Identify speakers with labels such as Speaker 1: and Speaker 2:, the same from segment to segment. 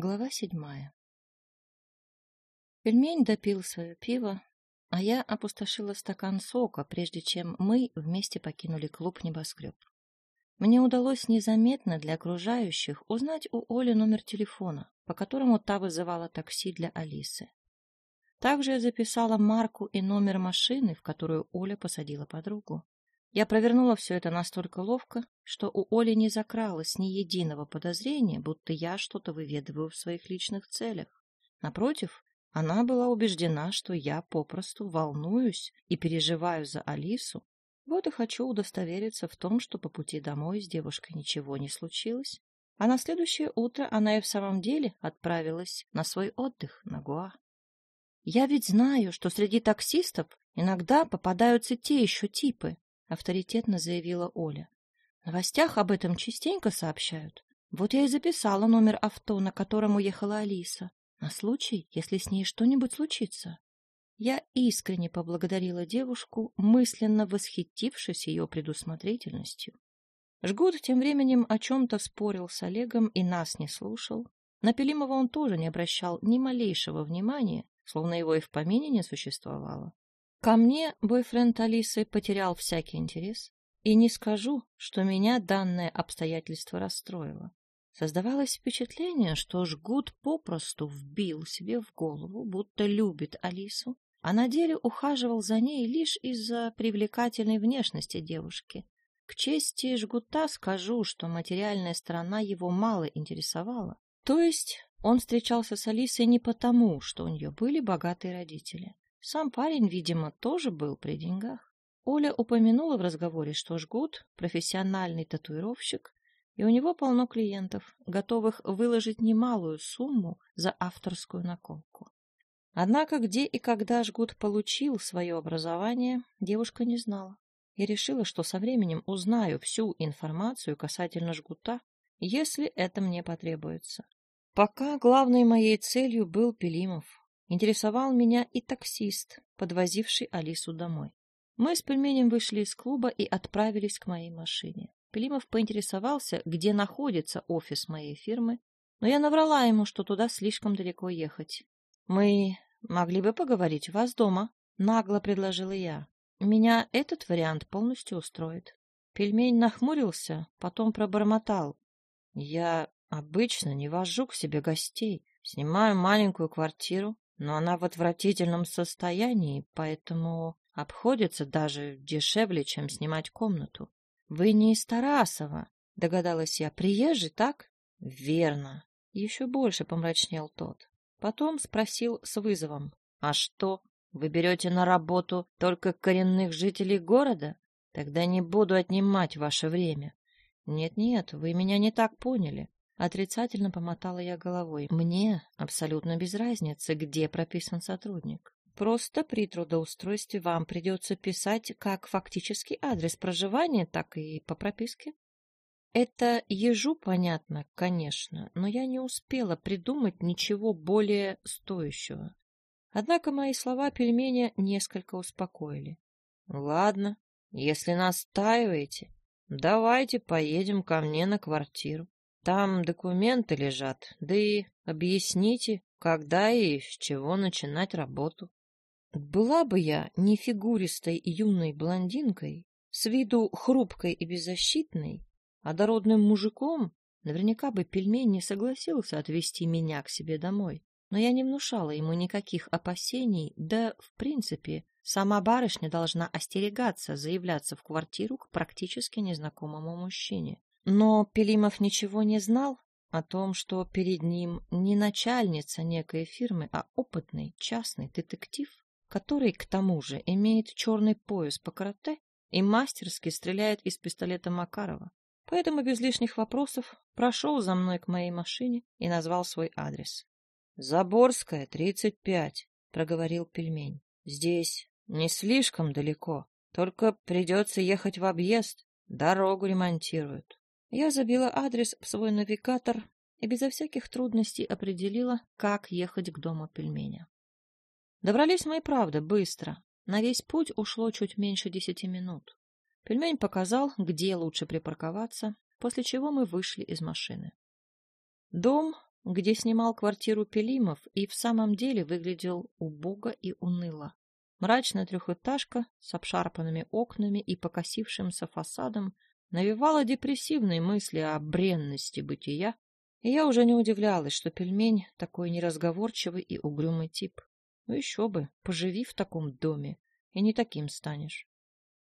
Speaker 1: Глава седьмая Пельмень допил свое пиво, а я опустошила стакан сока, прежде чем мы вместе покинули клуб «Небоскреб». Мне удалось незаметно для окружающих узнать у Оли номер телефона, по которому та вызывала такси для Алисы. Также я записала марку и номер машины, в которую Оля посадила подругу. Я провернула все это настолько ловко, что у Оли не закралось ни единого подозрения, будто я что-то выведываю в своих личных целях. Напротив, она была убеждена, что я попросту волнуюсь и переживаю за Алису. Вот и хочу удостовериться в том, что по пути домой с девушкой ничего не случилось. А на следующее утро она и в самом деле отправилась на свой отдых на Гуа. Я ведь знаю, что среди таксистов иногда попадаются те еще типы, — авторитетно заявила Оля. — В новостях об этом частенько сообщают. Вот я и записала номер авто, на котором уехала Алиса, на случай, если с ней что-нибудь случится. Я искренне поблагодарила девушку, мысленно восхитившись ее предусмотрительностью. Жгут тем временем о чем-то спорил с Олегом и нас не слушал. На Пелимова он тоже не обращал ни малейшего внимания, словно его и в помине не существовало. Ко мне бойфренд Алисы потерял всякий интерес, и не скажу, что меня данное обстоятельство расстроило. Создавалось впечатление, что жгут попросту вбил себе в голову, будто любит Алису, а на деле ухаживал за ней лишь из-за привлекательной внешности девушки. К чести жгута скажу, что материальная сторона его мало интересовала. То есть он встречался с Алисой не потому, что у нее были богатые родители. Сам парень, видимо, тоже был при деньгах. Оля упомянула в разговоре, что Жгут — профессиональный татуировщик, и у него полно клиентов, готовых выложить немалую сумму за авторскую наколку. Однако где и когда Жгут получил свое образование, девушка не знала. Я решила, что со временем узнаю всю информацию касательно Жгута, если это мне потребуется. Пока главной моей целью был Пелимов, Интересовал меня и таксист, подвозивший Алису домой. Мы с пельменем вышли из клуба и отправились к моей машине. Пелимов поинтересовался, где находится офис моей фирмы, но я наврала ему, что туда слишком далеко ехать. — Мы могли бы поговорить у вас дома, — нагло предложила я. Меня этот вариант полностью устроит. Пельмень нахмурился, потом пробормотал. — Я обычно не вожу к себе гостей, снимаю маленькую квартиру, но она в отвратительном состоянии, поэтому обходится даже дешевле, чем снимать комнату. — Вы не из Тарасова, — догадалась я. — Приезжий, так? — Верно. Еще больше помрачнел тот. Потом спросил с вызовом. — А что, вы берете на работу только коренных жителей города? Тогда не буду отнимать ваше время. Нет-нет, вы меня не так поняли. Отрицательно помотала я головой. Мне абсолютно без разницы, где прописан сотрудник. Просто при трудоустройстве вам придется писать как фактический адрес проживания, так и по прописке. Это ежу понятно, конечно, но я не успела придумать ничего более стоящего. Однако мои слова пельменя несколько успокоили. — Ладно, если настаиваете, давайте поедем ко мне на квартиру. Там документы лежат, да и объясните, когда и с чего начинать работу. Была бы я не фигуристой юной блондинкой, с виду хрупкой и беззащитной, а дородным мужиком, наверняка бы пельмень не согласился отвезти меня к себе домой. Но я не внушала ему никаких опасений, да, в принципе, сама барышня должна остерегаться заявляться в квартиру к практически незнакомому мужчине. Но Пелимов ничего не знал о том, что перед ним не начальница некой фирмы, а опытный частный детектив, который, к тому же, имеет черный пояс по карате и мастерски стреляет из пистолета Макарова. Поэтому без лишних вопросов прошел за мной к моей машине и назвал свой адрес. — Заборская, 35, — проговорил пельмень. — Здесь не слишком далеко, только придется ехать в объезд, дорогу ремонтируют. Я забила адрес в свой навигатор и безо всяких трудностей определила, как ехать к дому пельменя. Добрались мы и правда быстро. На весь путь ушло чуть меньше десяти минут. Пельмень показал, где лучше припарковаться, после чего мы вышли из машины. Дом где снимал квартиру Пелимов и в самом деле выглядел убого и уныло. Мрачная трехэтажка с обшарпанными окнами и покосившимся фасадом навевала депрессивные мысли о бренности бытия, и я уже не удивлялась, что пельмень такой неразговорчивый и угрюмый тип. Ну еще бы, поживи в таком доме, и не таким станешь.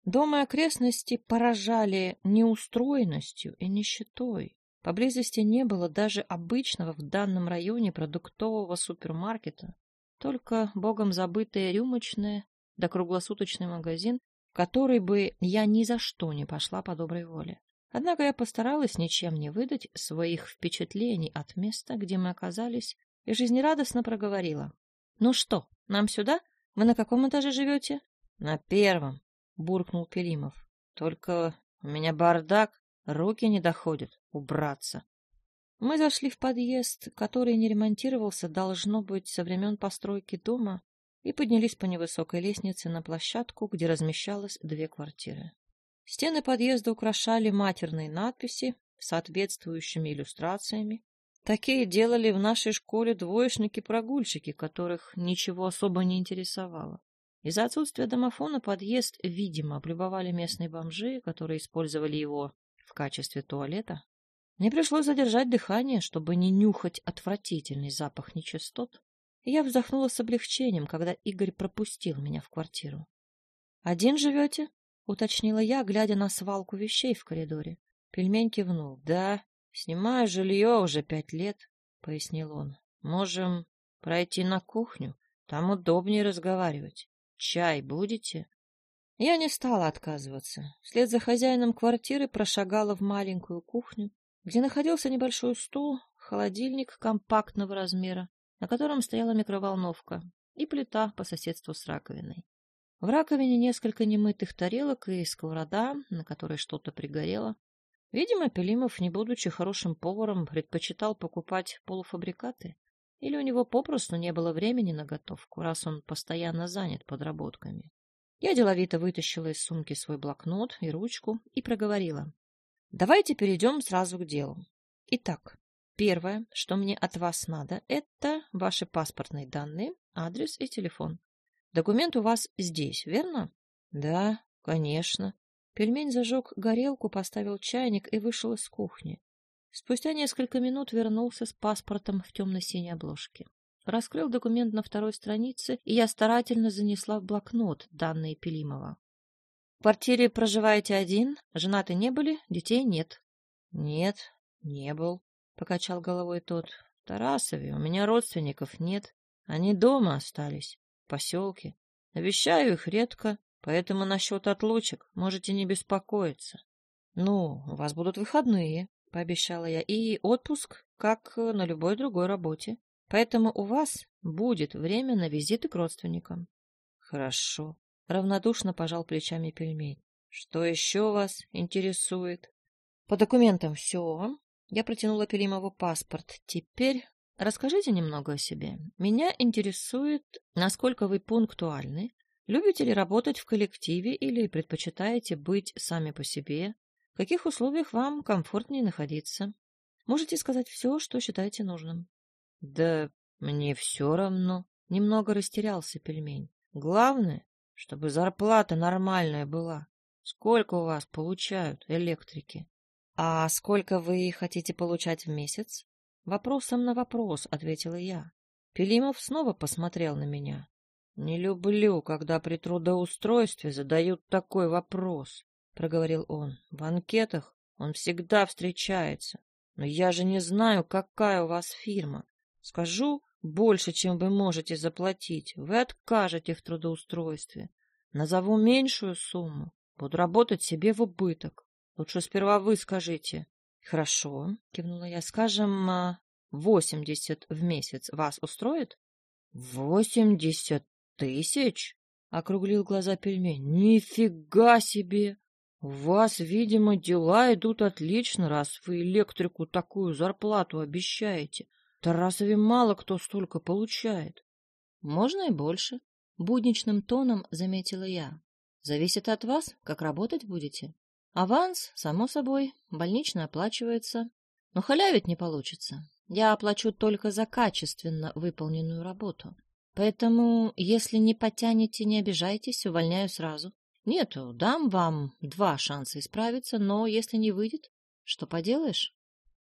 Speaker 1: Дом и окрестности поражали неустроенностью и нищетой. Поблизости не было даже обычного в данном районе продуктового супермаркета, только богом забытое рюмочное да круглосуточный магазин, в который бы я ни за что не пошла по доброй воле. Однако я постаралась ничем не выдать своих впечатлений от места, где мы оказались, и жизнерадостно проговорила. — Ну что, нам сюда? Вы на каком этаже живете? — На первом, — буркнул Пелимов. — Только у меня бардак, руки не доходят убраться. Мы зашли в подъезд, который не ремонтировался, должно быть, со времен постройки дома, и поднялись по невысокой лестнице на площадку, где размещалось две квартиры. Стены подъезда украшали матерные надписи с соответствующими иллюстрациями. Такие делали в нашей школе двоечники-прогульщики, которых ничего особо не интересовало. Из-за отсутствия домофона подъезд, видимо, облюбовали местные бомжи, которые использовали его в качестве туалета. Мне пришлось задержать дыхание, чтобы не нюхать отвратительный запах нечистот. Я вздохнула с облегчением, когда Игорь пропустил меня в квартиру. — Один живете? — уточнила я, глядя на свалку вещей в коридоре. Пельмень кивнул. — Да, снимаю жилье уже пять лет, — пояснил он. — Можем пройти на кухню, там удобнее разговаривать. Чай будете? Я не стала отказываться. Вслед за хозяином квартиры прошагала в маленькую кухню, где находился небольшой стул, холодильник компактного размера, на котором стояла микроволновка, и плита по соседству с раковиной. В раковине несколько немытых тарелок и сковорода, на которой что-то пригорело. Видимо, Пелимов, не будучи хорошим поваром, предпочитал покупать полуфабрикаты. Или у него попросту не было времени на готовку, раз он постоянно занят подработками. Я деловито вытащила из сумки свой блокнот и ручку и проговорила. Давайте перейдем сразу к делу. Итак, первое, что мне от вас надо, это ваши паспортные данные, адрес и телефон. Документ у вас здесь, верно? Да, конечно. Пельмень зажег горелку, поставил чайник и вышел из кухни. Спустя несколько минут вернулся с паспортом в темно-синей обложке. Раскрыл документ на второй странице, и я старательно занесла в блокнот данные Пелимова. В квартире проживаете один? Женаты не были? Детей нет? Нет, не был, покачал головой тот. В Тарасове у меня родственников нет. Они дома остались, в поселке. Навещаю их редко, поэтому насчет отлучек можете не беспокоиться. Ну, у вас будут выходные, пообещала я, и отпуск, как на любой другой работе. Поэтому у вас будет время на визиты к родственникам. Хорошо, Равнодушно пожал плечами пельмень. Что еще вас интересует? По документам все. Я протянула Пелимову паспорт. Теперь расскажите немного о себе. Меня интересует, насколько вы пунктуальны. Любите ли работать в коллективе или предпочитаете быть сами по себе? В каких условиях вам комфортнее находиться? Можете сказать все, что считаете нужным. Да мне все равно. Немного растерялся пельмень. Главное, чтобы зарплата нормальная была. Сколько у вас получают электрики? А сколько вы хотите получать в месяц? Вопросом на вопрос, ответила я. Пелимов снова посмотрел на меня. Не люблю, когда при трудоустройстве задают такой вопрос, проговорил он. В анкетах он всегда встречается. Но я же не знаю, какая у вас фирма. Скажу, больше, чем вы можете заплатить, вы откажете в трудоустройстве. Назову меньшую сумму, буду работать себе в убыток. Лучше сперва вы скажите. Хорошо, кивнула я. Скажем, а, восемьдесят в месяц вас устроит? Восемьдесят тысяч? Округлил глаза пельмень. Нифига себе! У вас, видимо, дела идут отлично, раз вы электрику такую зарплату обещаете. Тарасове мало кто столько получает. Можно и больше, будничным тоном заметила я. Зависит от вас, как работать будете. Аванс, само собой, больничный оплачивается. Но халявить не получится. Я оплачу только за качественно выполненную работу. Поэтому, если не потянете, не обижайтесь, увольняю сразу. Нет, дам вам два шанса исправиться, но если не выйдет, что поделаешь?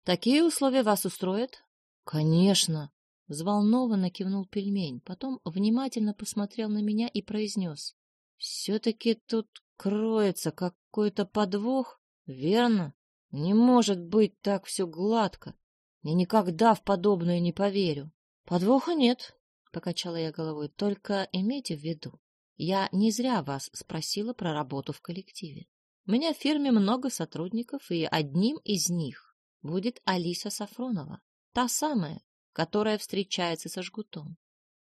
Speaker 1: Такие условия вас устроят? Конечно. Взволнованно кивнул пельмень, потом внимательно посмотрел на меня и произнес. Все-таки тут кроется какой-то подвох, верно? Не может быть так все гладко. Я никогда в подобное не поверю. Подвоха нет, — покачала я головой. — Только имейте в виду, я не зря вас спросила про работу в коллективе. У меня в фирме много сотрудников, и одним из них будет Алиса Сафронова, та самая, которая встречается со жгутом.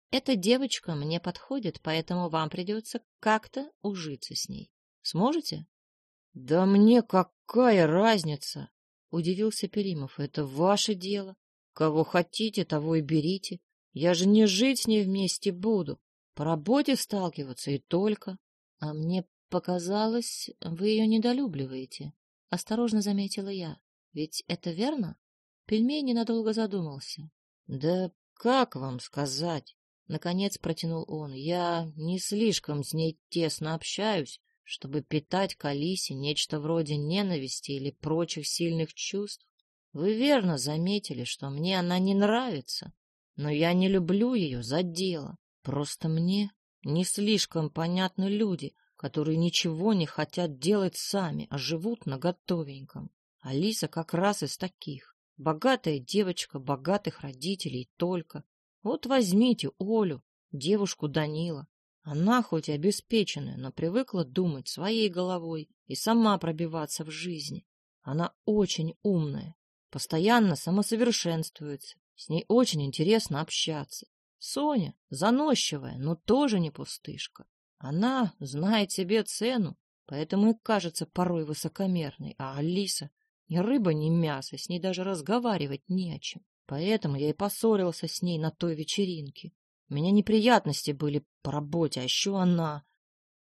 Speaker 1: Эта девочка мне подходит, поэтому вам придется как-то ужиться с ней. Сможете? — Да мне какая разница? — удивился Перимов. — Это ваше дело. Кого хотите, того и берите. Я же не жить с ней вместе буду. По работе сталкиваться и только. А мне показалось, вы ее недолюбливаете. Осторожно заметила я. Ведь это верно? Пельмень ненадолго задумался. Да как вам сказать? Наконец протянул он. Я не слишком с ней тесно общаюсь, чтобы питать к Алисе нечто вроде ненависти или прочих сильных чувств. Вы верно заметили, что мне она не нравится. Но я не люблю ее за дело. Просто мне не слишком понятны люди, которые ничего не хотят делать сами, а живут на готовеньком. Алиса как раз из таких. Богатая девочка, богатых родителей только. Вот возьмите Олю, девушку Данила. Она хоть и обеспеченная, но привыкла думать своей головой и сама пробиваться в жизни. Она очень умная, постоянно самосовершенствуется, с ней очень интересно общаться. Соня заносчивая, но тоже не пустышка. Она знает себе цену, поэтому и кажется порой высокомерной. А Алиса ни рыба, ни мясо, с ней даже разговаривать не о чем. Поэтому я и поссорился с ней на той вечеринке. У меня неприятности были по работе, а еще она.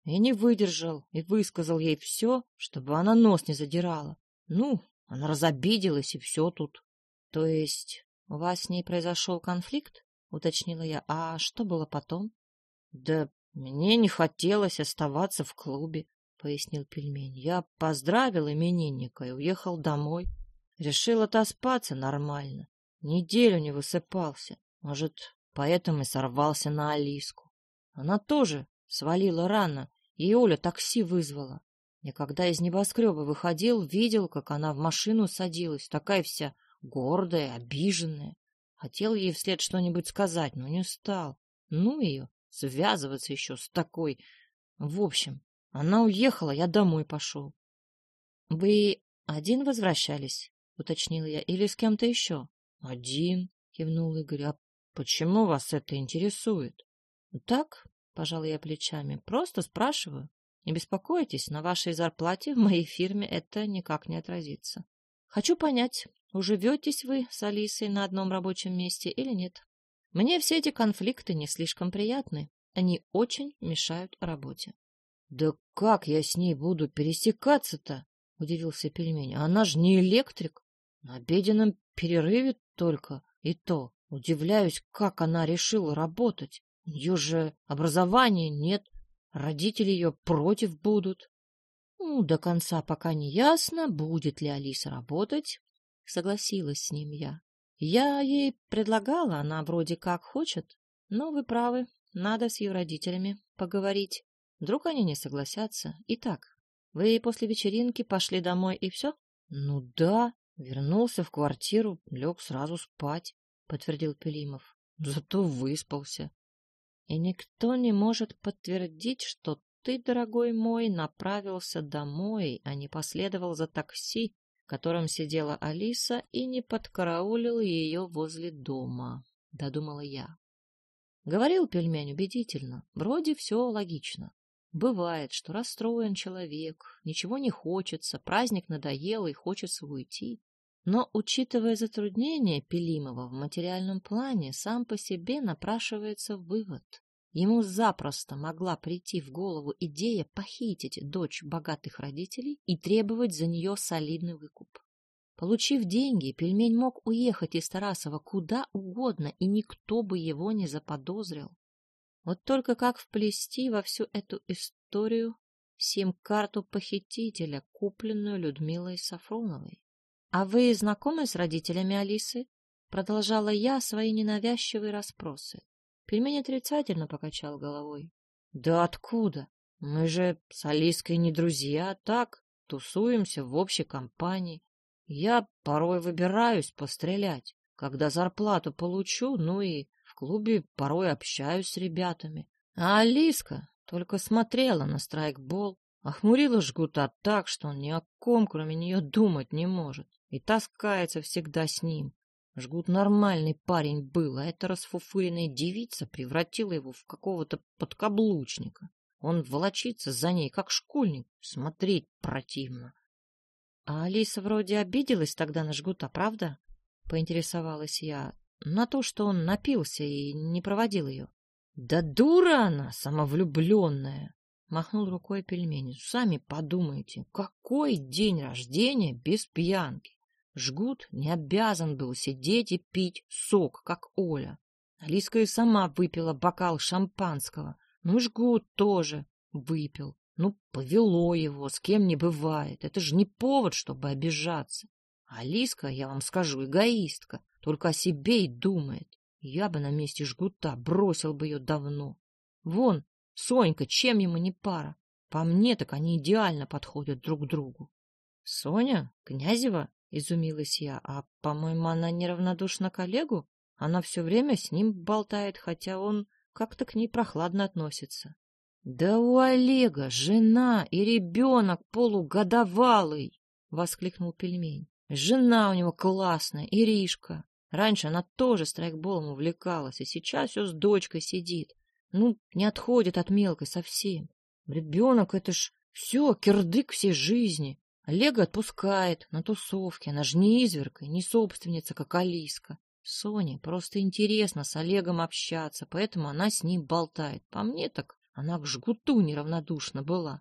Speaker 1: Я не выдержал и высказал ей все, чтобы она нос не задирала. Ну, она разобиделась, и все тут. То есть — У вас с ней произошел конфликт? — уточнила я. — А что было потом? — Да мне не хотелось оставаться в клубе, — пояснил пельмень. Я поздравил именинника и уехал домой. Решил отоспаться нормально. Неделю не высыпался. Может, поэтому и сорвался на Алиску. Она тоже свалила рано, и Оля такси вызвала. Я когда из небоскреба выходил, видел, как она в машину садилась, такая вся гордая, обиженная. Хотел ей вслед что-нибудь сказать, но не стал. Ну ее, связываться еще с такой. В общем, она уехала, я домой пошел. — Вы один возвращались? — уточнила я. — Или с кем-то еще? — Один, — кивнул Игорь. — А почему вас это интересует? — Так, — пожал я плечами, — просто спрашиваю. Не беспокойтесь, на вашей зарплате в моей фирме это никак не отразится. Хочу понять, уживетесь вы с Алисой на одном рабочем месте или нет. Мне все эти конфликты не слишком приятны. Они очень мешают работе. — Да как я с ней буду пересекаться-то? — удивился пельмень. — Она же не электрик. На обеденном перерыве только. И то удивляюсь, как она решила работать. У нее же образования нет. Родители ее против будут. Ну, до конца пока не ясно, будет ли Алиса работать. Согласилась с ним я. Я ей предлагала, она вроде как хочет. Но вы правы, надо с ее родителями поговорить. Вдруг они не согласятся. Итак, вы после вечеринки пошли домой и все? Ну да, вернулся в квартиру, лег сразу спать, подтвердил Пелимов. Зато выспался. И никто не может подтвердить, что ты, дорогой мой, направился домой, а не последовал за такси, в котором сидела Алиса, и не подкараулил ее возле дома, — додумала я. Говорил пельмень убедительно, вроде все логично. Бывает, что расстроен человек, ничего не хочется, праздник надоел и хочется уйти. Но, учитывая затруднения Пелимова в материальном плане, сам по себе напрашивается вывод. Ему запросто могла прийти в голову идея похитить дочь богатых родителей и требовать за нее солидный выкуп. Получив деньги, пельмень мог уехать из Тарасова куда угодно, и никто бы его не заподозрил. Вот только как вплести во всю эту историю сим-карту похитителя, купленную Людмилой Сафроновой? — А вы знакомы с родителями Алисы? — продолжала я свои ненавязчивые расспросы. Пельмень отрицательно покачал головой. — Да откуда? Мы же с Алиской не друзья, так, тусуемся в общей компании. Я порой выбираюсь пострелять, когда зарплату получу, ну и в клубе порой общаюсь с ребятами. А Алиска только смотрела на страйкбол, охмурила жгута так, что он ни о ком, кроме нее, думать не может, и таскается всегда с ним. Жгут нормальный парень был, а эта расфуфыренная девица превратила его в какого-то подкаблучника. Он волочится за ней, как школьник. Смотреть противно. — А Алиса вроде обиделась тогда на жгута, правда? — поинтересовалась я. — На то, что он напился и не проводил ее. — Да дура она, самовлюбленная! — махнул рукой пельмени. — Сами подумайте, какой день рождения без пьянки? Жгут не обязан был сидеть и пить сок, как Оля. Алиска и сама выпила бокал шампанского — ну, жгут тоже выпил. Ну, повело его, с кем не бывает. Это же не повод, чтобы обижаться. Алиска, я вам скажу, эгоистка, только о себе и думает. Я бы на месте жгута бросил бы ее давно. Вон, Сонька, чем ему не пара? По мне, так они идеально подходят друг другу. — Соня? Князева? — изумилась я. — А, по-моему, она неравнодушна коллегу? Она все время с ним болтает, хотя он как-то к ней прохладно относится. — Да у Олега жена и ребенок полугодовалый! — воскликнул пельмень. — Жена у него классная, Иришка. Раньше она тоже страйкболом увлекалась, и сейчас все с дочкой сидит. Ну, не отходит от мелкой совсем. Ребенок — это ж все, кирдык всей жизни. Олега отпускает на тусовке. Она ж не изверка, не собственница, как Алиска. Соне просто интересно с Олегом общаться, поэтому она с ним болтает. По мне так она к жгуту неравнодушна была.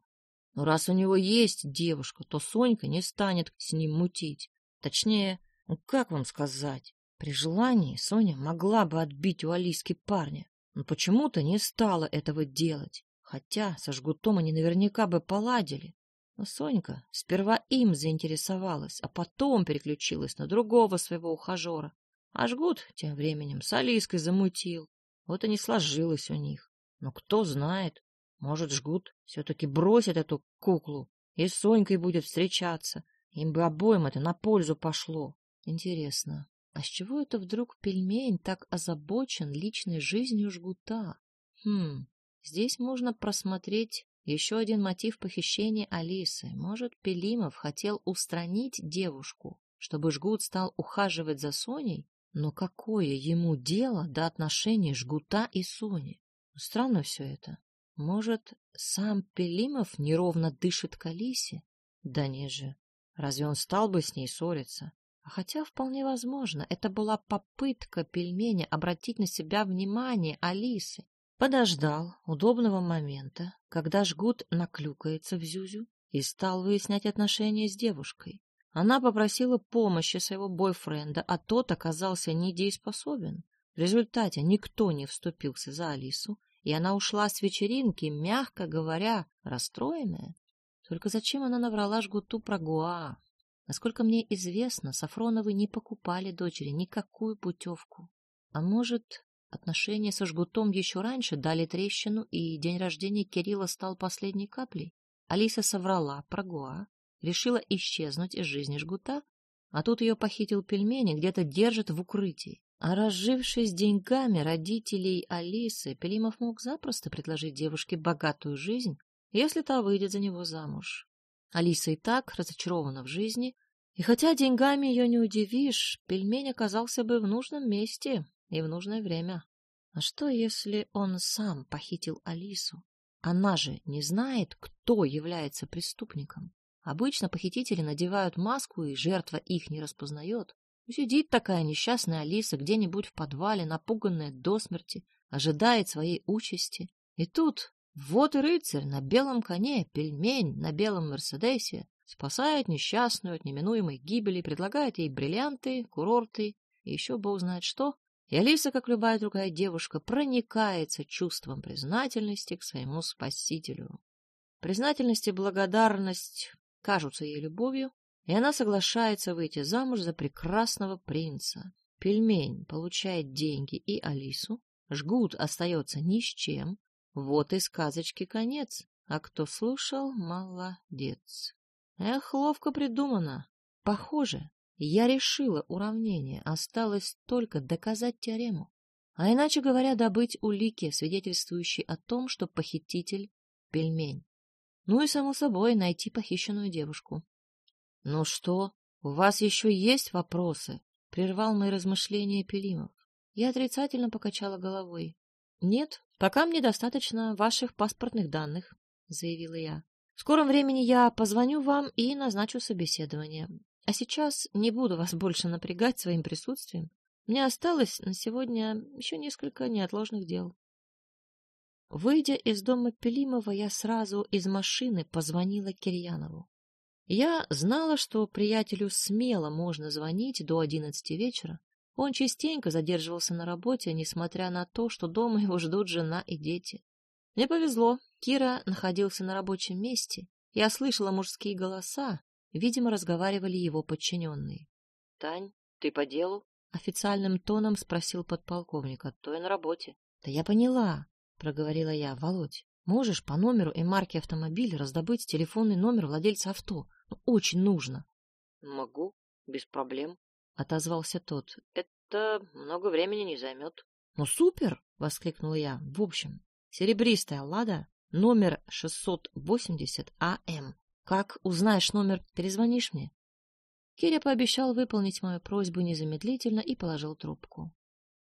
Speaker 1: Но раз у него есть девушка, то Сонька не станет с ним мутить. Точнее, ну как вам сказать, при желании Соня могла бы отбить у Алиски парня, но почему-то не стала этого делать. Хотя со жгутом они наверняка бы поладили. Но Сонька сперва им заинтересовалась, а потом переключилась на другого своего ухажера. А жгут тем временем с Алиской замутил. Вот и не сложилось у них. Но кто знает, может, жгут все-таки бросит эту куклу и с Сонькой будет встречаться. Им бы обоим это на пользу пошло. Интересно, а с чего это вдруг пельмень так озабочен личной жизнью жгута? Хм, здесь можно просмотреть еще один мотив похищения Алисы. Может, Пелимов хотел устранить девушку, чтобы жгут стал ухаживать за Соней? Но какое ему дело до отношений Жгута и Сони? Странно все это. Может, сам Пелимов неровно дышит к Алисе? Да не же. Разве он стал бы с ней ссориться? А хотя вполне возможно, это была попытка пельменя обратить на себя внимание Алисы. Подождал удобного момента, когда жгут наклюкается в Зюзю и стал выяснять отношения с девушкой. Она попросила помощи своего бойфренда, а тот оказался недееспособен. В результате никто не вступился за Алису, и она ушла с вечеринки, мягко говоря, расстроенная. Только зачем она наврала жгуту про Гуа? Насколько мне известно, Сафроновы не покупали дочери никакую путевку. А может, отношения со жгутом еще раньше дали трещину, и день рождения Кирилла стал последней каплей? Алиса соврала про Гуа, решила исчезнуть из жизни жгута, а тут ее похитил пельмени, где-то держит в укрытии. А разжившись деньгами родителей Алисы, Пелимов мог запросто предложить девушке богатую жизнь, если та выйдет за него замуж. Алиса и так разочарована в жизни, и хотя деньгами ее не удивишь, пельмень оказался бы в нужном месте и в нужное время. А что, если он сам похитил Алису? Она же не знает, кто является преступником. Обычно похитители надевают маску, и жертва их не распознает. Сидит такая несчастная Алиса где-нибудь в подвале, напуганная до смерти, ожидает своей участи. И тут вот и рыцарь на белом коне, пельмень на белом Мерседесе,
Speaker 2: спасает несчастную от неминуемой гибели, предлагает ей бриллианты, курорты и еще бог знает что. И Алиса, как любая другая девушка, проникается чувством признательности к своему спасителю. Признательность и благодарность кажутся ей любовью, и она соглашается выйти замуж за прекрасного принца. Пельмень получает деньги и Алису, жгут остается ни с чем. Вот и сказочки конец. А кто слушал, молодец. Эх, ловко придумано. Похоже, я решила уравнение, осталось только доказать теорему. А иначе говоря, добыть улики, свидетельствующие о том, что похититель — пельмень. Ну и, само собой, найти похищенную девушку. — Ну что, у вас еще есть вопросы? — прервал мои размышления Пелимов. Я отрицательно покачала головой. — Нет, пока мне достаточно ваших паспортных данных, — заявила я. — В скором времени я позвоню вам и назначу собеседование. А сейчас не буду вас больше напрягать своим присутствием. Мне осталось на сегодня еще несколько неотложных дел. Выйдя из дома Пелимова, я сразу из машины позвонила Кирьянову. Я знала, что приятелю смело можно звонить до одиннадцати вечера. Он частенько задерживался на работе, несмотря на то, что дома его ждут жена и дети. Мне повезло, Кира находился на рабочем месте. Я слышала мужские голоса, видимо, разговаривали его подчиненные. — Тань, ты по делу? — официальным тоном спросил подполковник. — А то я на работе. — Да я поняла. — проговорила я. — Володь, можешь по номеру и марке автомобиля раздобыть телефонный номер владельца авто? Ну, очень нужно. — Могу, без проблем, — отозвался тот. — Это много времени не займет. — Ну, супер! — воскликнула я. — В общем, серебристая «Лада», номер 680 АМ. Как узнаешь номер, перезвонишь мне? Киря пообещал выполнить мою просьбу незамедлительно и положил трубку.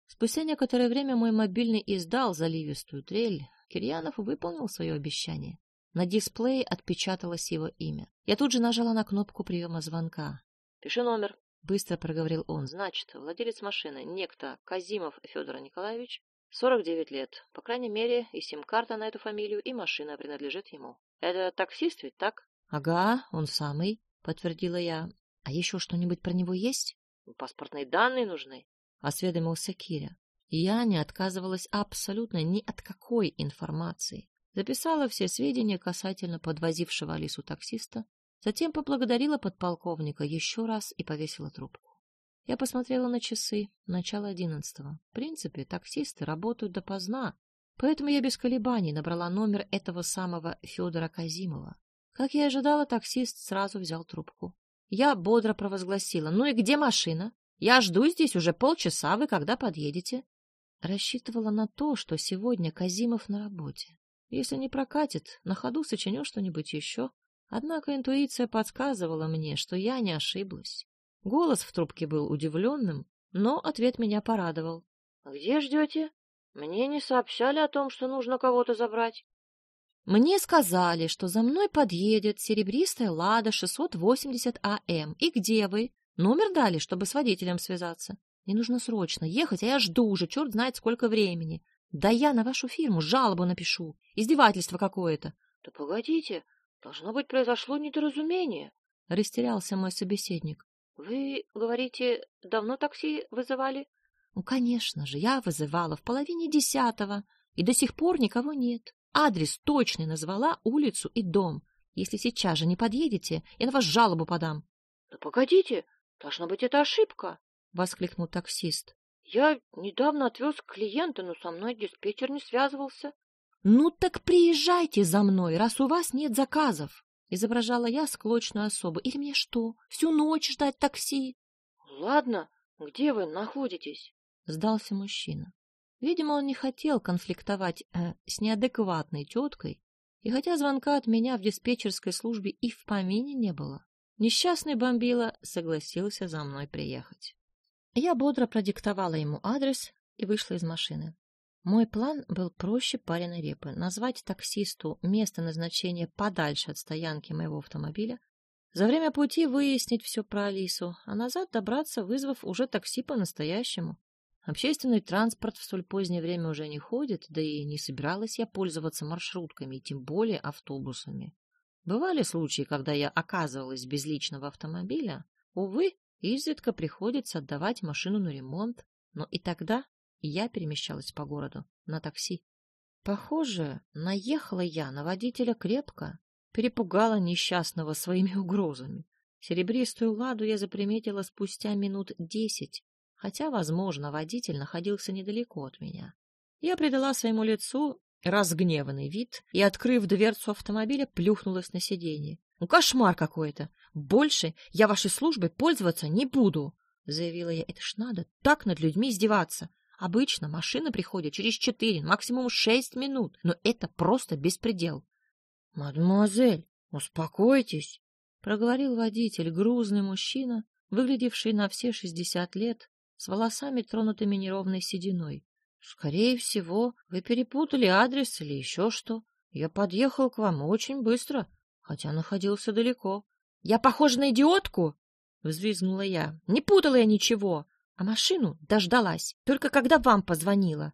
Speaker 2: Спустя некоторое время мой мобильный издал заливистую трель. Кирьянов выполнил свое обещание. На дисплее отпечаталось его имя. Я тут же нажала на кнопку приема звонка. — Пиши номер, — быстро проговорил он. — Значит, владелец машины, некто Казимов Федор Николаевич, 49 лет. По крайней мере, и сим-карта на эту фамилию, и машина принадлежит ему. Это таксист ведь, так? — Ага, он самый, — подтвердила я. — А еще что-нибудь про него есть? — Паспортные данные нужны, осведомился Киря. Я не отказывалась абсолютно ни от какой информации. Записала все сведения касательно подвозившего Алису таксиста, затем поблагодарила подполковника еще раз и повесила трубку. Я посмотрела на часы, начало одиннадцатого. В принципе, таксисты работают допоздна, поэтому я без колебаний набрала номер этого самого Федора Казимова. Как я и ожидала, таксист сразу взял трубку. Я бодро провозгласила. «Ну и где машина?» Я жду здесь уже полчаса, вы когда подъедете? Рассчитывала на то, что сегодня Казимов на работе. Если не прокатит, на ходу сочиню что-нибудь еще. Однако интуиция подсказывала мне, что я не ошиблась. Голос в трубке был удивленным, но ответ меня порадовал. — Где ждете? Мне не сообщали о том, что нужно кого-то забрать. Мне сказали, что за мной подъедет серебристая «Лада» 680 АМ. И где вы? Номер дали, чтобы с водителем связаться. Мне нужно срочно ехать, а я жду уже, черт знает сколько времени. Да я на вашу фирму жалобу напишу. Издевательство какое-то. — Да погодите, должно быть, произошло недоразумение, — растерялся мой собеседник. — Вы, говорите, давно такси вызывали? — Ну, конечно же, я вызывала в половине десятого, и до сих пор никого нет. Адрес точный назвала, улицу и дом. Если сейчас же не подъедете, я на вас жалобу подам. — Да погодите, Должно быть, это ошибка, — воскликнул таксист. Я недавно отвез клиента, но со мной диспетчер не связывался. — Ну так приезжайте за мной, раз у вас нет заказов, — изображала я склочную особу. — Или мне что, всю ночь ждать такси? — Ладно, где вы находитесь? — сдался мужчина. Видимо, он не хотел конфликтовать э, с неадекватной теткой, и хотя звонка от меня в диспетчерской службе и в помине не было, Несчастный бомбила согласился за мной приехать. Я бодро продиктовала ему адрес и вышла из машины. Мой план был проще пареной репы — назвать таксисту место назначения подальше от стоянки моего автомобиля, за время пути выяснить все про Алису, а назад добраться, вызвав уже такси по-настоящему. Общественный транспорт в столь позднее время уже не ходит, да и не собиралась я пользоваться маршрутками, тем более автобусами. Бывали случаи, когда я оказывалась без личного автомобиля. Увы, изредка приходится отдавать машину на ремонт, но и тогда я перемещалась по городу на такси. Похоже, наехала я на водителя крепко, перепугала несчастного своими угрозами. Серебристую ладу я заприметила спустя минут десять, хотя, возможно, водитель находился недалеко от меня. Я придала своему лицу разгневанный вид и, открыв дверцу автомобиля, плюхнулась на сиденье. «Ну, кошмар какой-то! Больше я вашей службой пользоваться не буду!» — заявила я. «Это ж надо так над людьми издеваться! Обычно машина приходит через четыре, максимум шесть минут, но это просто беспредел!» «Мадемуазель, успокойтесь!» проговорил водитель, грузный мужчина, выглядевший на все шестьдесят лет, с волосами, тронутыми неровной сединой. Скорее всего, вы перепутали адрес или еще что. Я подъехал к вам очень быстро, хотя находился далеко. Я похожа на идиотку? Взвизгнула я. Не путала я ничего, а машину дождалась, только когда вам позвонила.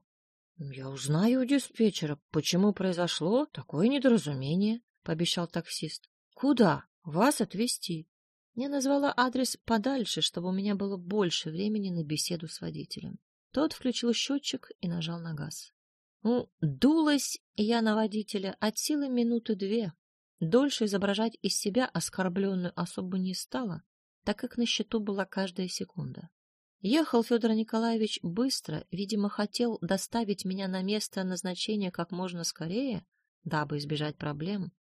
Speaker 2: Я узнаю у диспетчера, почему произошло такое недоразумение, пообещал таксист. Куда? Вас отвезти. Я назвала адрес подальше, чтобы у меня было больше времени на беседу с водителем. Тот включил счетчик и нажал на газ. Ну, дулась я на водителя от силы минуты две. Дольше изображать из себя оскорбленную особо не стала, так как на счету была каждая секунда. Ехал Федор Николаевич быстро, видимо, хотел доставить меня на место назначения как можно скорее, дабы избежать проблем.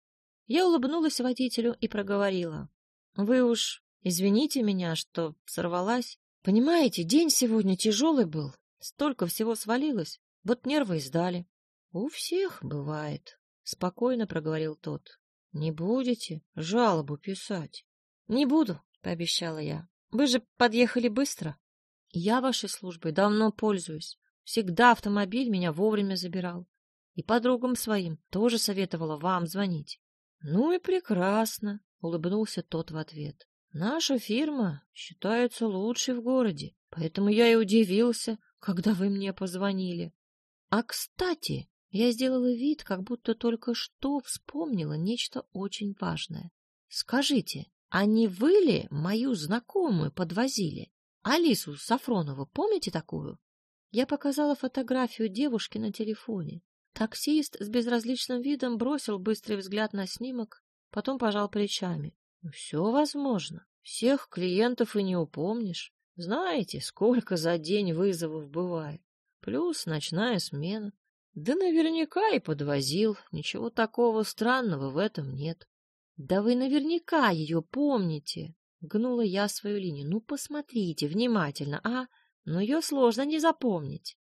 Speaker 2: Я улыбнулась водителю и проговорила. — Вы уж извините меня, что сорвалась. Понимаете, день сегодня тяжелый был. Столько всего свалилось. Вот нервы издали. — У всех бывает, — спокойно проговорил тот. — Не будете жалобу писать? — Не буду, — пообещала я. — Вы же подъехали быстро. Я вашей службой давно пользуюсь. Всегда автомобиль меня вовремя забирал. И подругам своим тоже советовала вам звонить. Ну и прекрасно, улыбнулся тот в ответ. Наша фирма считается лучшей в городе, поэтому я и удивился, когда вы мне позвонили. А, кстати, я сделала вид, как будто только что вспомнила нечто очень важное. Скажите, а не вы ли мою знакомую подвозили? Алису Сафронову, помните такую? Я показала фотографию девушки на телефоне. Таксист с безразличным видом бросил быстрый взгляд на снимок, потом пожал плечами. «Ну, все возможно. Всех клиентов и не упомнишь. Знаете, сколько за день вызовов бывает. Плюс ночная смена. Да наверняка и подвозил. Ничего такого странного в этом нет. Да вы наверняка ее помните. Гнула я свою линию. Ну, посмотрите внимательно, а? Но ее сложно не запомнить.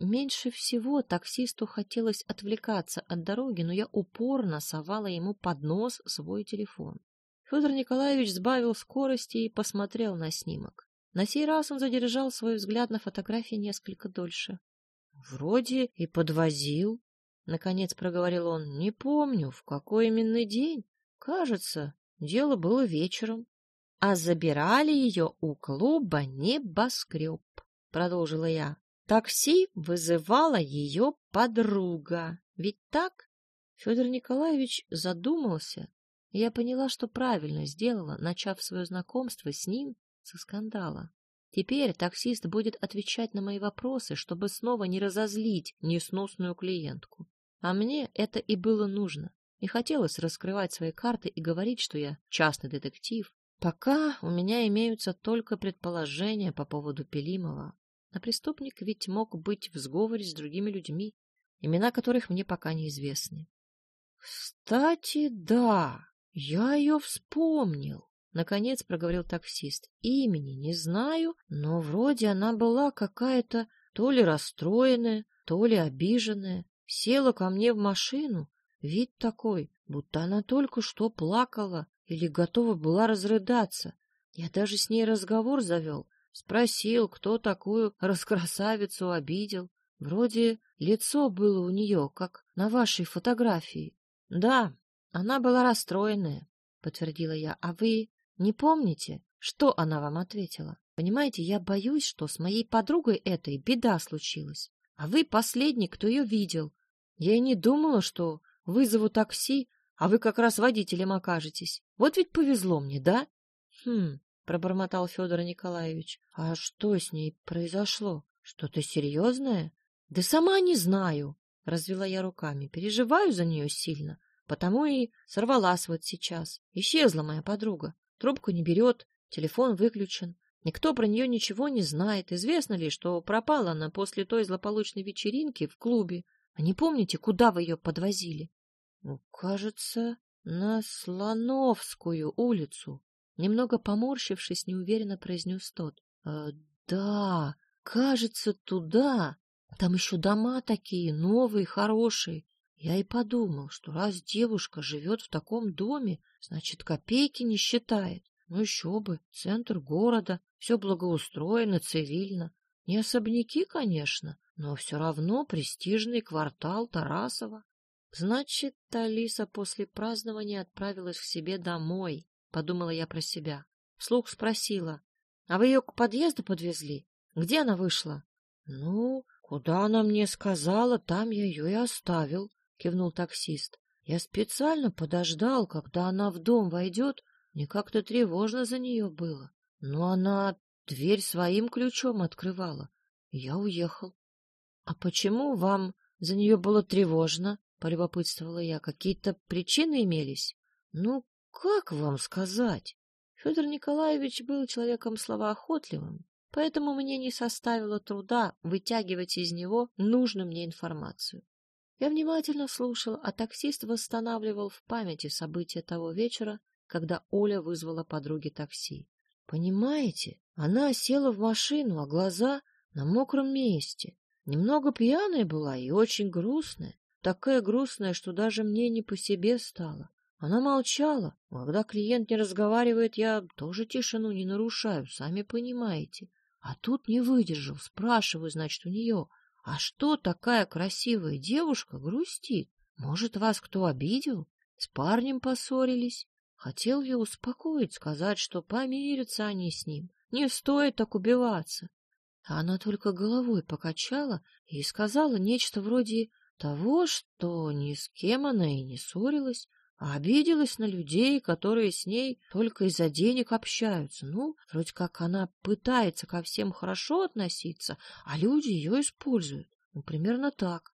Speaker 2: Меньше всего таксисту хотелось отвлекаться от дороги, но я упорно совала ему под нос свой телефон. Федор Николаевич сбавил скорости и посмотрел на снимок. На сей раз он задержал свой взгляд на фотографии несколько дольше. — Вроде и подвозил, — наконец проговорил он. — Не помню, в какой именно день. Кажется, дело было вечером. — А забирали ее у клуба «Небоскреб», — продолжила я. Такси вызывала ее подруга. Ведь так? Федор Николаевич задумался, я поняла, что правильно сделала, начав свое знакомство с ним со скандала. Теперь таксист будет отвечать на мои вопросы, чтобы снова не разозлить несносную клиентку. А мне это и было нужно. Не хотелось раскрывать свои карты и говорить, что я частный детектив. Пока у меня имеются только предположения по поводу Пелимова. А преступник ведь мог быть в сговоре с другими людьми, имена которых мне пока неизвестны. — Кстати, да, я ее вспомнил, — наконец проговорил таксист. — Имени не знаю, но вроде она была какая-то то ли расстроенная, то ли обиженная. Села ко мне в машину, вид такой, будто она только что плакала или готова была разрыдаться. Я даже с ней разговор завел, Спросил, кто такую раскрасавицу обидел. Вроде лицо было у нее, как на вашей фотографии. — Да, она была расстроенная, — подтвердила я. — А вы не помните, что она вам ответила? Понимаете, я боюсь, что с моей подругой этой беда случилась. А вы последний, кто ее видел. Я и не думала, что вызову такси, а вы как раз водителем окажетесь. Вот ведь повезло мне, да? Хм, пробормотал Федор Николаевич. А что с ней произошло? Что-то серьезное? Да сама не знаю, развела я руками. Переживаю за нее сильно, потому и сорвалась вот сейчас. Исчезла моя подруга. Трубку не берет, телефон выключен. Никто про нее ничего не знает. Известно ли, что пропала она после той злополучной вечеринки в клубе? А не помните, куда вы ее подвозили? Ну, кажется, на Слоновскую улицу. Немного поморщившись, неуверенно произнес тот. «Э, да, кажется, туда. Там еще дома такие, новые, хорошие. Я и подумал, что раз девушка живет в таком доме, значит, копейки не считает. Ну еще бы, центр города, все благоустроено, цивильно. Не особняки, конечно, но все равно престижный квартал Тарасова. Значит, Алиса после празднования отправилась к себе домой, подумала я про себя. Вслух спросила, а вы ее к подъезду подвезли? Где она вышла? Ну, куда она мне сказала, там я ее и оставил, кивнул таксист. Я специально подождал, когда она в дом войдет, мне как-то тревожно за нее было. Но она дверь своим ключом открывала. Я уехал. — А почему вам за нее было тревожно? — полюбопытствовала я. — Какие-то причины имелись? — Ну, как вам сказать? Федор Николаевич был человеком словоохотливым, поэтому мне не составило труда вытягивать из него нужную мне информацию. Я внимательно слушал, а таксист восстанавливал в памяти события того вечера, когда Оля вызвала подруге такси. Понимаете, она села в машину, а глаза на мокром месте. Немного пьяная была и очень грустная. Такая грустная, что даже мне не по себе стало. Она молчала. Когда клиент не разговаривает, я тоже тишину не нарушаю, сами понимаете. А тут не выдержал, спрашиваю, значит, у нее, а что такая красивая девушка грустит? Может, вас кто обидел? С парнем поссорились? Хотел ее успокоить, сказать, что помирятся они с ним. Не стоит так убиваться. Она только головой покачала и сказала нечто вроде того, что ни с кем она и не ссорилась, а обиделась на людей, которые с ней только из-за денег общаются. Ну, вроде как она пытается ко всем хорошо относиться, а люди ее используют. Ну, примерно так.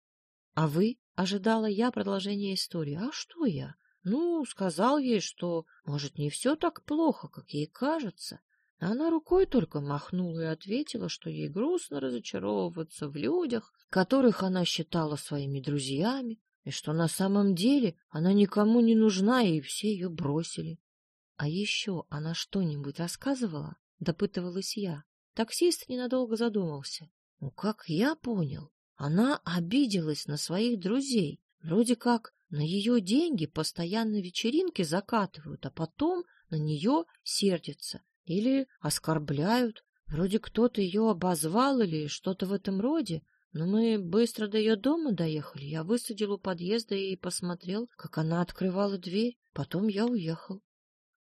Speaker 2: А вы? Ожидала я продолжения истории. А что я? Ну, сказал ей, что, может, не все так плохо, как ей кажется. Она рукой только махнула и ответила, что ей грустно разочаровываться в людях, которых она считала своими друзьями, и что на самом деле она никому не нужна, и все ее бросили. — А еще она что-нибудь рассказывала? — допытывалась я. Таксист ненадолго задумался. Ну, как я понял, она обиделась на своих друзей, вроде как на ее деньги постоянно вечеринки закатывают, а потом на нее сердятся или оскорбляют. Вроде кто-то ее обозвал или что-то в этом роде. Но мы быстро до ее дома доехали. Я высадил у подъезда и посмотрел, как она открывала дверь. Потом я уехал.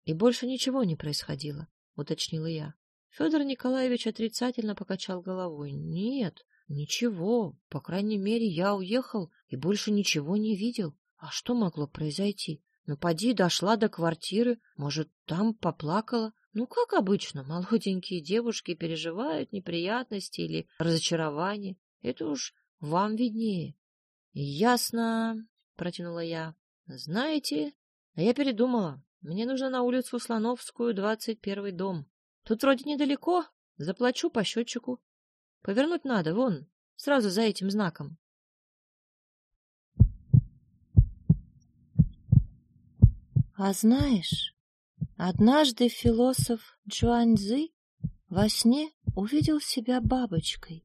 Speaker 2: И больше ничего не происходило, уточнила я. Федор Николаевич отрицательно покачал головой. Нет, ничего. По крайней мере, я уехал и больше ничего не видел. А что могло произойти? Ну, поди, дошла до квартиры, может, там поплакала. Ну, как обычно, молоденькие девушки переживают неприятности или разочарование. Это уж вам виднее. — Ясно, — протянула я. — Знаете, а я передумала. Мне нужно на улицу Слоновскую, двадцать первый дом. Тут вроде недалеко, заплачу по счетчику. Повернуть надо, вон, сразу за этим знаком.
Speaker 1: А знаешь, однажды философ Джуаньзы во сне увидел себя бабочкой,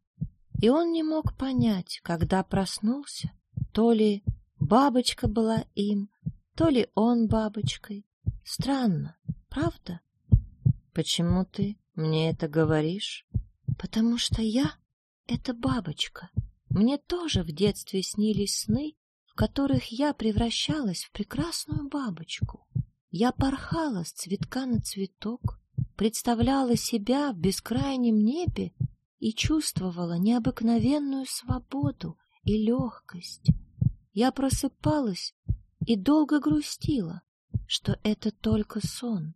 Speaker 1: и он не мог понять, когда проснулся, то ли бабочка была им, то ли он бабочкой. Странно, правда? Почему ты мне это говоришь? Потому что я — это бабочка. Мне тоже в детстве снились сны, которых я превращалась в прекрасную бабочку. Я порхала с цветка на цветок, представляла себя в бескрайнем небе и чувствовала необыкновенную свободу и легкость. Я просыпалась и долго грустила, что это только сон.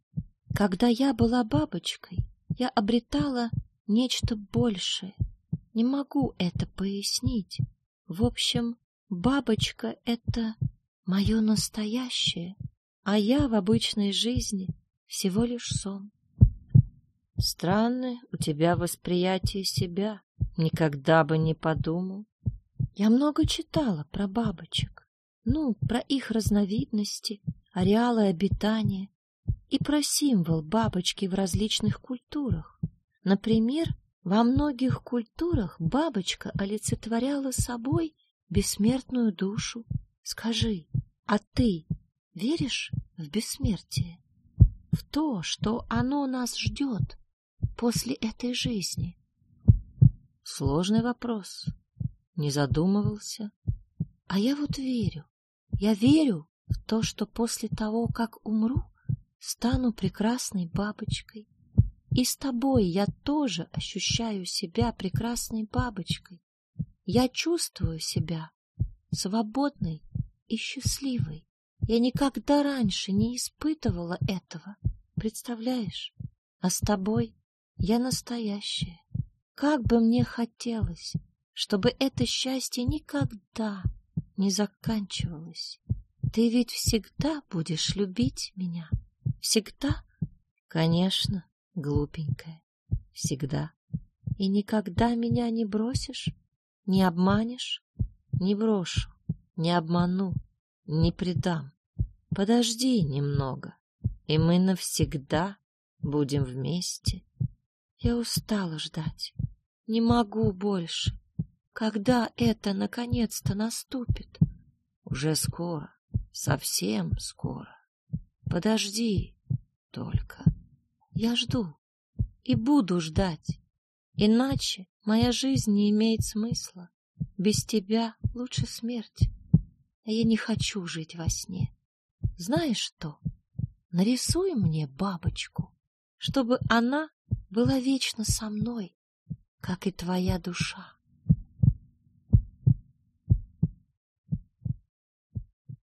Speaker 1: Когда я была бабочкой, я обретала нечто большее. Не могу это пояснить. В общем, бабочка — это мое настоящее, а я в обычной жизни всего лишь сон.
Speaker 2: Странное у тебя восприятие себя. Никогда бы не подумал.
Speaker 1: Я много читала про бабочек. Ну, про их разновидности, ареалы обитания и про символ бабочки в различных культурах. Например, во многих культурах бабочка олицетворяла собой бессмертную душу. Скажи, а ты веришь в бессмертие? В то, что оно нас ждет после этой жизни?
Speaker 2: Сложный вопрос. Не задумывался.
Speaker 1: А я вот верю. Я верю в то, что после того, как умру, стану прекрасной бабочкой. И с тобой я тоже ощущаю себя прекрасной бабочкой. Я чувствую себя свободной и счастливой. Я никогда раньше не испытывала этого, представляешь? А с тобой я настоящая. Как бы мне хотелось, чтобы это счастье никогда не заканчивалось. Ты ведь всегда будешь любить меня. Всегда?
Speaker 2: Конечно, глупенькая. Всегда.
Speaker 1: И никогда меня не бросишь? Не обманешь?
Speaker 2: Не брошу, не обману, не предам. Подожди немного, и мы навсегда будем вместе.
Speaker 1: Я устала ждать. Не могу больше. Когда это наконец-то наступит?
Speaker 2: Уже скоро, совсем скоро. Подожди только.
Speaker 1: Я жду и буду ждать. Иначе моя жизнь не имеет смысла. Без тебя лучше смерть. А я не хочу жить во сне. Знаешь что? Нарисуй мне бабочку, чтобы она была вечно со мной, как и твоя душа.